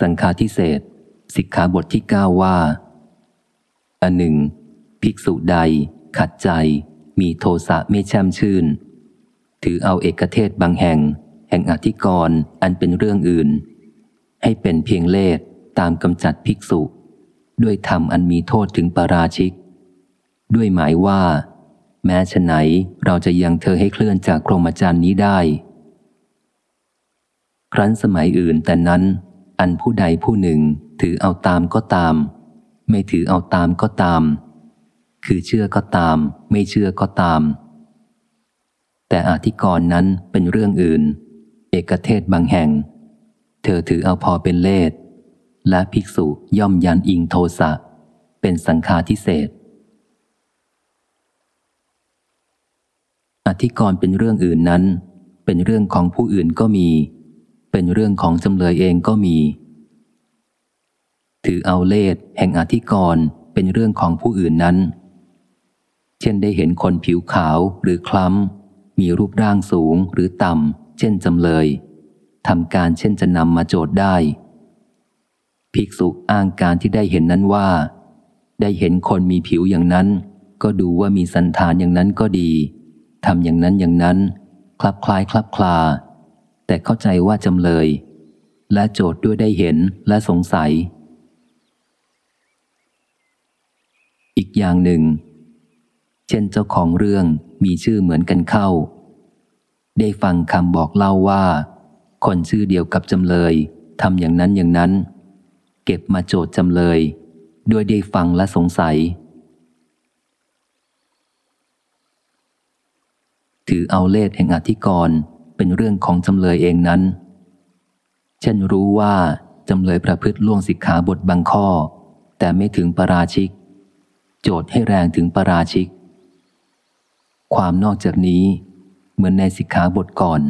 สังฆาทิเศษสิกขาบทที่เก้าว่า อันหนึ่ง ภิกษุใด ขัดใจ มีโทสะไม่แช่มชื่น ถือเอาเอกเทศบางแห่ง แห่งอธิกรณ์อันเป็นเรื่องอื่น ให้เป็นเพียงเลสตามกำจัดภิกษุ ด้วยธรรมอันมีโทษถึงปาราชิก ด้วยหมายว่า แม้ฉะไหนเราจะยังเธอให้เคลื่อนจากโครมจรรย์นี้ได้ ครั้นสมัยอื่นแต่นั้น อันผู้ใดผู้หนึ่งถือเอาตามก็ตาม ไม่ถือเอาตามก็ตาม คือเชื่อก็ตาม ไม่เชื่อก็ตาม แต่อธิกรณ์นั้นเป็นเรื่องอื่น เอกเทศบางแห่ง เธอถือเอาพอเป็นเลสและภิกษุย่อมยันอิงโทสะเป็นสังฆาทิเศษอธิกรณ์เป็นเรื่องอื่นนั้น เป็นเรื่องของผู้อื่นก็มี เป็นเรื่องของจำเลยเองก็มี ถือเอาเลสแห่งอธิกรณ์เป็นเรื่องของผู้อื่นนั้น เช่นได้เห็นคนผิวขาวหรือคล้ำ มีรูปร่างสูงหรือต่ำ เช่นจำเลยทำการเช่นจะนำมาโจทย์ได้ ภิกษุอ้างการที่ได้เห็นนั้นว่า ได้เห็นคนมีผิวอย่างนั้น ก็ดูว่ามีสันฐานอย่างนั้นก็ดีทำอย่างนั้นอย่างนั้น คลับคล้ายคลับคลา แต่เข้าใจว่าจำเลย และโจทย์ด้วยได้เห็นและสงสัย อีกอย่างหนึ่ง เช่นเจ้าของเรื่องมีชื่อเหมือนกันเข้า ได้ฟังคำบอกเล่าว่า คนชื่อเดียวกับจำเลยทำอย่างนั้นอย่างนั้น เก็บมาโจทย์จำเลยด้วยได้ฟังและสงสัย ถือเอาเลสแห่งอธิกรณ์ เป็นเรื่องของจำเลยเองนั้น เช่นรู้ว่าจำเลยประพฤติล่วงสิกขาบทบางข้อ แต่ไม่ถึงปราชิก โจทย์ให้แรงถึงปราชิก ความนอกจากนี้เหมือนในสิกขาบทก่อน